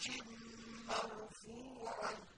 请老福安。